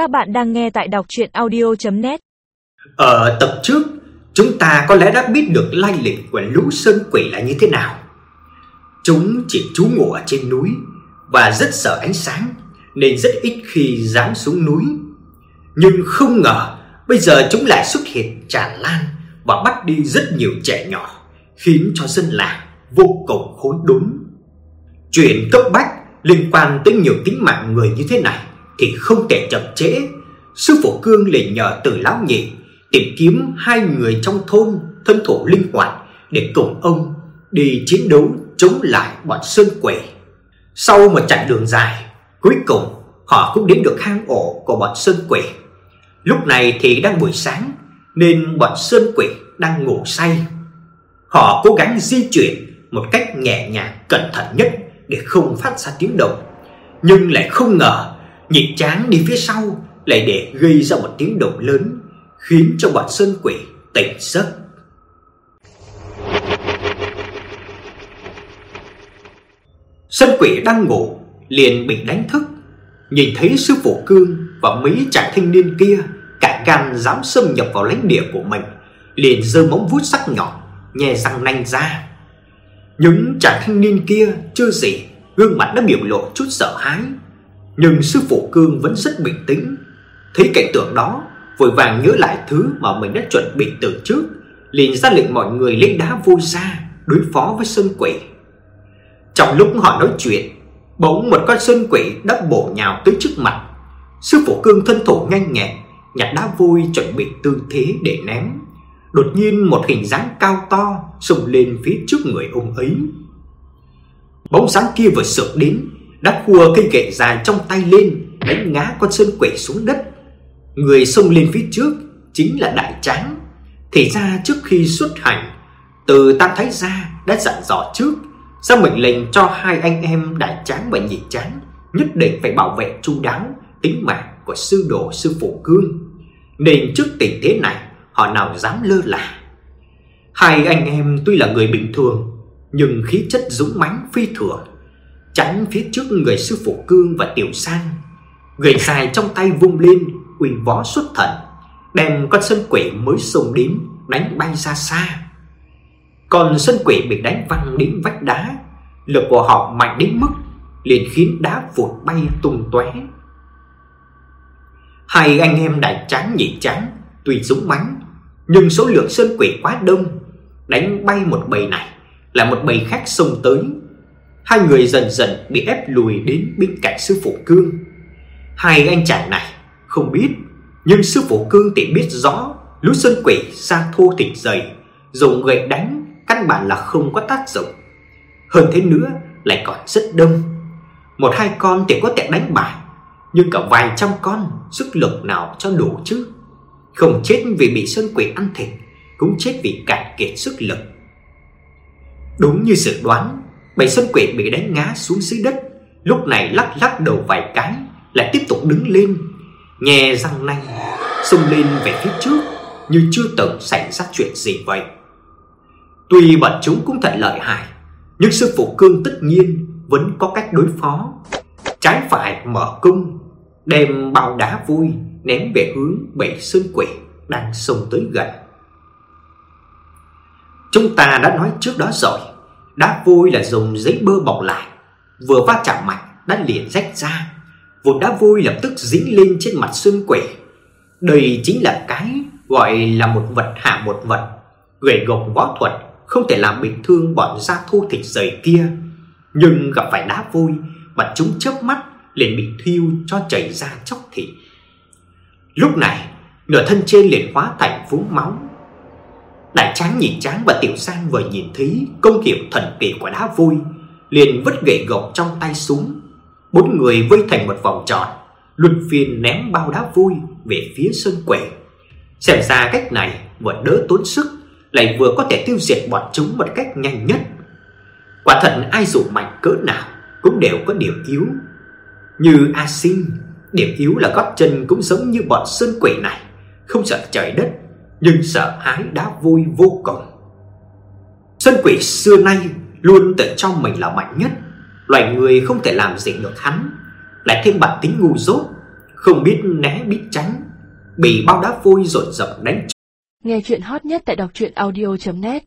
Các bạn đang nghe tại đọc chuyện audio.net Ở ờ, tập trước, chúng ta có lẽ đã biết được lai lịch của lũ sơn quỷ là như thế nào. Chúng chỉ trú ngụ ở trên núi và rất sợ ánh sáng nên rất ít khi dám xuống núi. Nhưng không ngờ bây giờ chúng lại xuất hiện tràn lan và bắt đi rất nhiều trẻ nhỏ, khiến cho dân làng vô cùng hối đốn. Chuyện cấp bách liên quan tới nhiều tính mạng người như thế này thì không thể chậm trễ. Sư phụ Cương liền nhờ Từ lão nhị tìm kiếm hai người trong thôn thân thủ linh hoạt để cùng ông đi chiến đấu chống lại bọn sơn quỷ. Sau một chặng đường dài, cuối cùng họ cũng đến được hang ổ của bọn sơn quỷ. Lúc này thì đang buổi sáng nên bọn sơn quỷ đang ngủ say. Họ cố gắng di chuyển một cách nhẹ nhàng cẩn thận nhất để không phát ra tiếng động. Nhưng lại không ngờ Nhị tráng đi phía sau lại để gây ra một tiếng động lớn khiến cho bọn sơn quỷ tỉnh giấc. Sơn quỷ đang ngủ liền bị đánh thức, nhìn thấy sư phụ Cương và mấy chàng thanh niên kia cả gan dám xâm nhập vào lãnh địa của mình, liền giơ móng vuốt sắc nhọn nhè răng nanh ra. Những chàng thanh niên kia chưa gì, gương mặt đã biểu lộ chút sợ hãi, nhưng sư phụ Cương vẫn rất bình tĩnh. Thấy cảnh tượng đó, vội vàng nhớ lại thứ mà mình đã chuẩn bị từ trước, liền ra lệnh mọi người lấy đá vôi ra đối phó với sơn quỷ. Trong lúc họ nói chuyện, bỗng một con sơn quỷ đáp bổ nhào tới trước mặt. Sư phụ Cương thân thủ nhanh nhẹn, nhặt đá vôi chuẩn bị tư thế để ném. Đột nhiên một hình dáng cao to xông lên phía trước người ông ấy. Bóng sáng kia vừa sượt đến, đã khua cây gậy dài trong tay lên, đánh ngã con sơn quỷ xuống đất. Người xông lên phía trước chính là Đại Tráng. Thì ra trước khi xuất hành, từ Tam Thái gia đã dặn dò trước, ra mệnh lệnh cho hai anh em Đại Tráng và Nhị Tráng nhất định phải bảo vệ chu đáo tính mạng của sư đồ sư phụ Cương. Nên trước tình thế này, họ nào dám lơ là. Hai anh em tuy là người bình thường, nhưng khí chất dũng mãnh phi thường, chắn phía trước người sư phụ Cương và Tiểu Sang. Gậy dài trong tay vung lên, quỳ võ xuất thần, đem con sơn quỷ mới sùng đến đánh bay ra xa. Còn sơn quỷ bị đánh văng đến vách đá, lực của họ mạnh đến mức liền khiến đá vụt bay tung tóe. Hai anh em đại tráng nhị tráng tuy dũng mãnh, nhưng số lượng sơn quỷ quá đông, đánh bay một bầy này là một bầy khác xông tới. Hai người dần dần bị ép lùi đến bên cạnh sư phụ Cương. Hai anh chàng này không biết, nhưng sư phụ Cương thì biết rõ lũ sơn quỷ ra thô thịt dày, dùng gậy đánh căn bản là không có tác dụng. Hơn thế nữa lại còn rất đông. Một hai con thì có thể đánh bại, nhưng cả vài trăm con sức lực nào cho đủ chứ? Không chết vì bị sơn quỷ ăn thịt, cũng chết vì cạn kiệt sức lực. Đúng như dự đoán, bầy sân quỷ bị đánh ngã xuống dưới đất, lúc này lắc lắc đầu vài cái, lại tiếp tục đứng lên, nhè răng nanh, xông lên về phía trước như chưa từng xảy ra chuyện gì vậy. Tuy bọn chúng cũng thật lợi hại, nhưng sư phụ Cương tất nhiên vẫn có cách đối phó. Trái phải mở cung, đem bao đá vui ném về hướng bầy sơn quỷ đang xông tới gần. Chúng ta đã nói trước đó rồi, đá vôi là dùng giấy bơ bọc lại, vừa va chạm mạnh đã liền rách ra. Vụn đá vôi lập tức dính lên trên mặt xương quỷ. Đây chính là cái gọi là một vật hạ một vật. Gậy gộc võ thuật không thể làm bị thương bọn da thô thịt dày kia, nhưng gặp phải đá vôi, mà chúng chớp mắt liền bị thiêu cho chảy ra chóc thịt. Lúc này, nửa thân trên liền hóa thành vũng máu. Đại tráng nhìn tráng và tiểu sang vừa nhìn thấy công hiệu thần kỳ của đá vui liền vứt gậy gộc trong tay xuống. Bốn người vây thành một vòng tròn, luân phiên ném bao đá vui về phía sơn quỷ. Xem ra cách này vừa đỡ tốn sức, lại vừa có thể tiêu diệt bọn chúng một cách nhanh nhất. Quả thật ai dù mạnh cỡ nào cũng đều có điểm yếu. Như A Sinh, điểm yếu là gót chân cũng giống như bọn sơn quỷ này, không sợ trời đất, nhưng sợ hãi đã vui vô cùng. Sơn quỷ xưa nay luôn tự cho mình là mạnh nhất, loài người không thể làm gì được hắn, lại thêm bản tính ngu dốt, không biết né biết tránh, bị bao đá vôi rột rập đánh. Nghe chuyện hot nhất tại đọc truyện audio net